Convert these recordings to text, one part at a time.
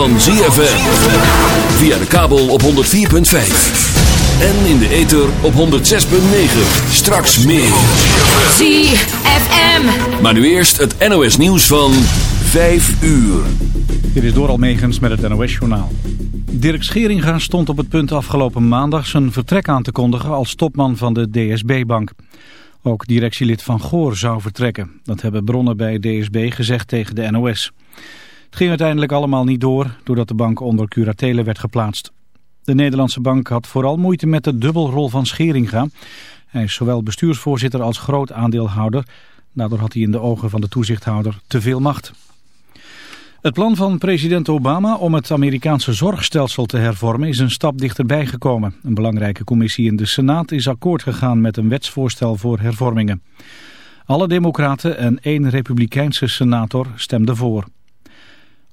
van ZFM. Via de kabel op 104.5. En in de ether op 106.9. Straks meer. ZFM. Maar nu eerst het NOS nieuws van 5 uur. Dit is Doral Megens met het NOS-journaal. Dirk Scheringa stond op het punt afgelopen maandag zijn vertrek aan te kondigen als topman van de DSB-bank. Ook directielid Van Goor zou vertrekken. Dat hebben bronnen bij DSB gezegd tegen de NOS. Het ging uiteindelijk allemaal niet door, doordat de bank onder curatele werd geplaatst. De Nederlandse bank had vooral moeite met de dubbelrol van Scheringa. Hij is zowel bestuursvoorzitter als groot aandeelhouder. Daardoor had hij in de ogen van de toezichthouder te veel macht. Het plan van president Obama om het Amerikaanse zorgstelsel te hervormen is een stap dichterbij gekomen. Een belangrijke commissie in de Senaat is akkoord gegaan met een wetsvoorstel voor hervormingen. Alle democraten en één republikeinse senator stemden voor.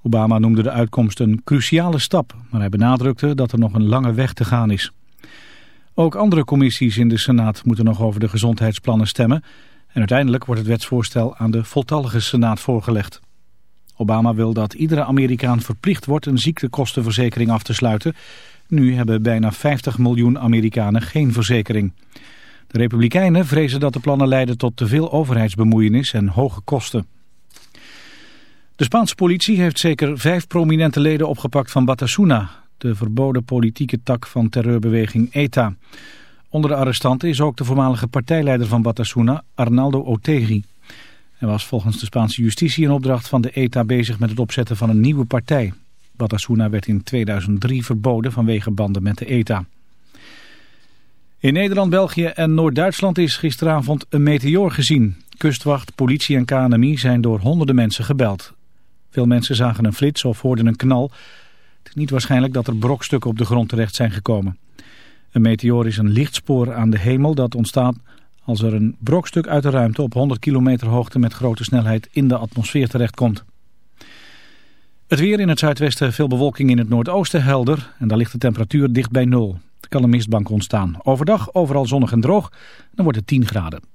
Obama noemde de uitkomst een cruciale stap, maar hij benadrukte dat er nog een lange weg te gaan is. Ook andere commissies in de Senaat moeten nog over de gezondheidsplannen stemmen. En uiteindelijk wordt het wetsvoorstel aan de voltallige Senaat voorgelegd. Obama wil dat iedere Amerikaan verplicht wordt een ziektekostenverzekering af te sluiten. Nu hebben bijna 50 miljoen Amerikanen geen verzekering. De Republikeinen vrezen dat de plannen leiden tot te veel overheidsbemoeienis en hoge kosten. De Spaanse politie heeft zeker vijf prominente leden opgepakt van Batasuna, de verboden politieke tak van terreurbeweging ETA. Onder de arrestanten is ook de voormalige partijleider van Batasuna, Arnaldo Otegi. Hij was volgens de Spaanse justitie in opdracht van de ETA bezig met het opzetten van een nieuwe partij. Batasuna werd in 2003 verboden vanwege banden met de ETA. In Nederland, België en Noord-Duitsland is gisteravond een meteoor gezien. Kustwacht, politie en KNMI zijn door honderden mensen gebeld. Veel mensen zagen een flits of hoorden een knal. Het is niet waarschijnlijk dat er brokstukken op de grond terecht zijn gekomen. Een meteoor is een lichtspoor aan de hemel dat ontstaat als er een brokstuk uit de ruimte op 100 kilometer hoogte met grote snelheid in de atmosfeer terechtkomt. Het weer in het zuidwesten, veel bewolking in het noordoosten helder en daar ligt de temperatuur dicht bij nul. Er kan een mistbank ontstaan. Overdag overal zonnig en droog, dan wordt het 10 graden.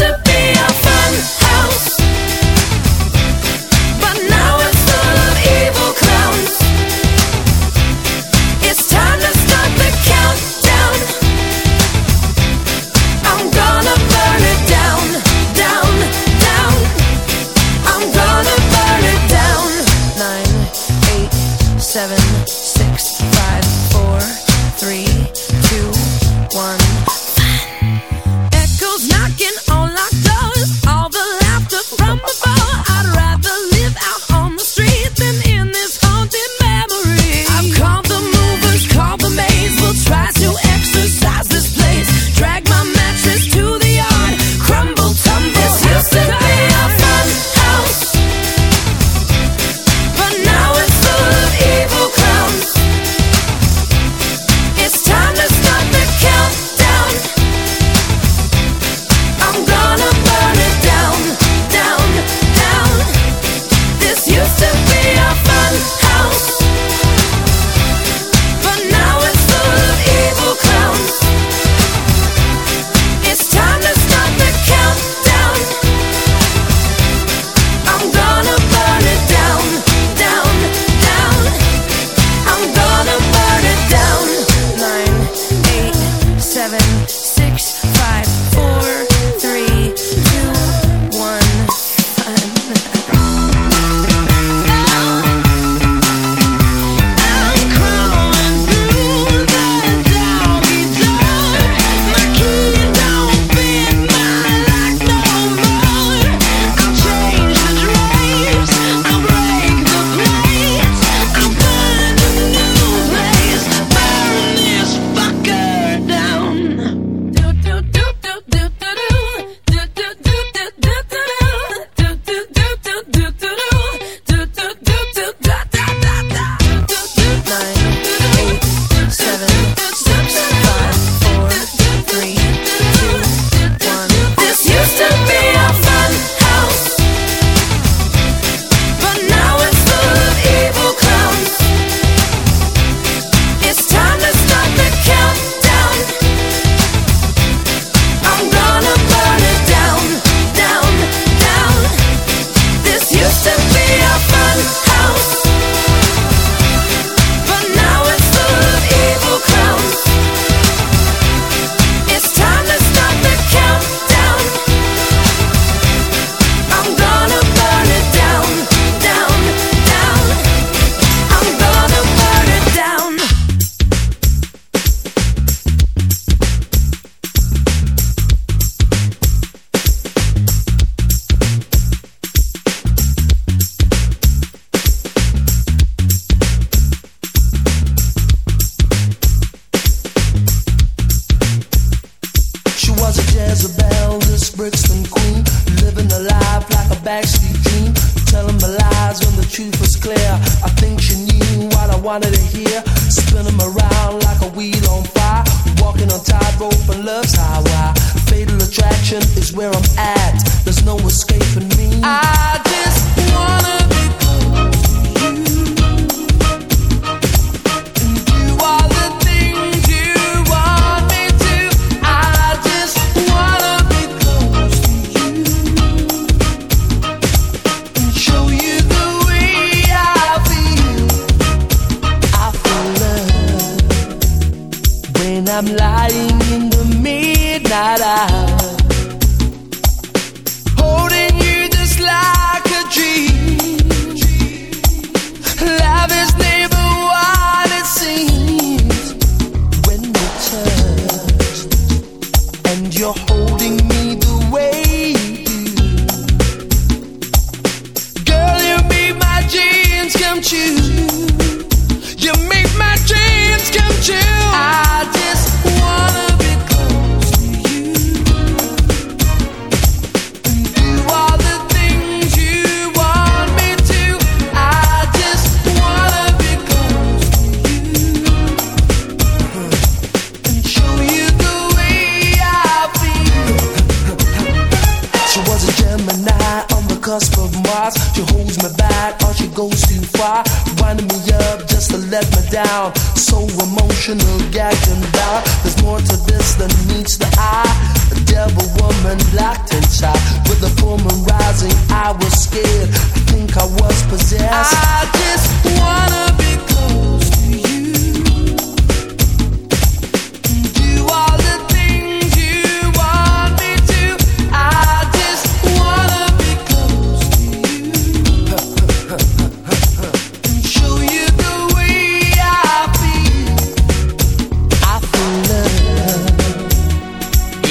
to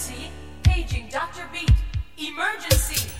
Emergency, paging Dr. Beat. Emergency.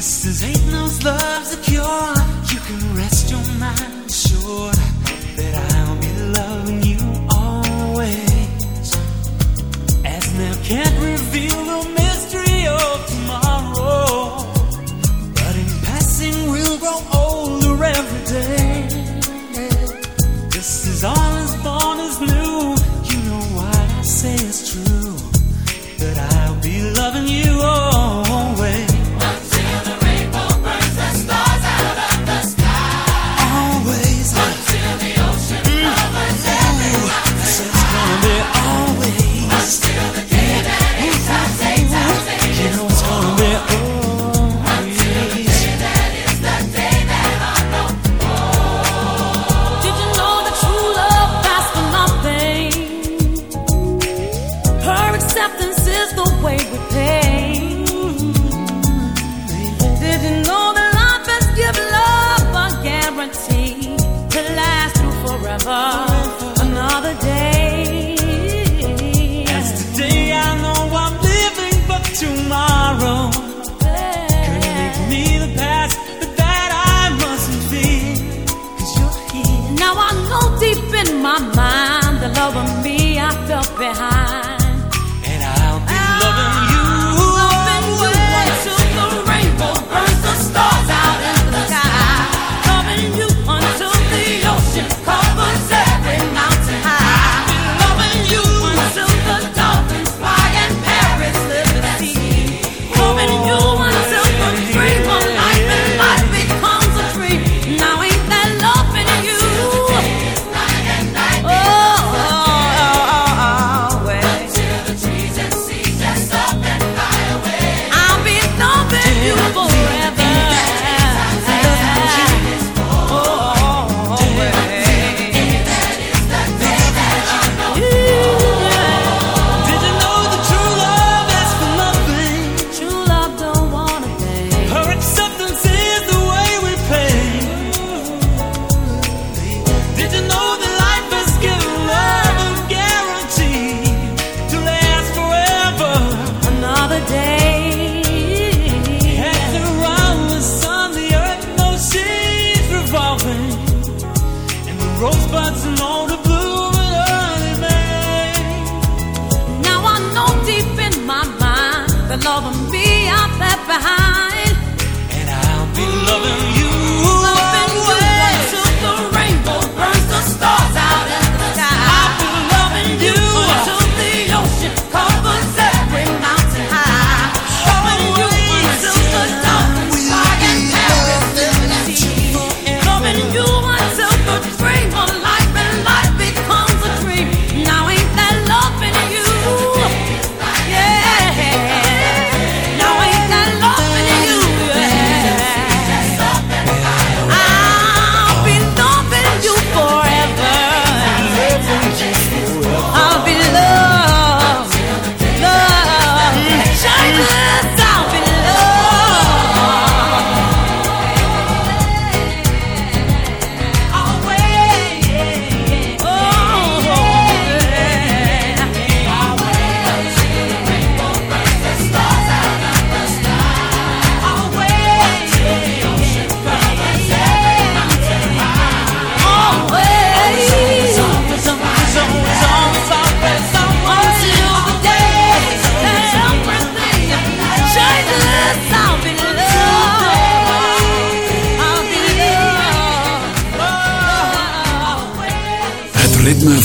Just as ain't those loves a cure? You can rest your mind sure that I'll be loving you always. As now can't reveal the mystery of tomorrow, but in passing we'll grow older every day.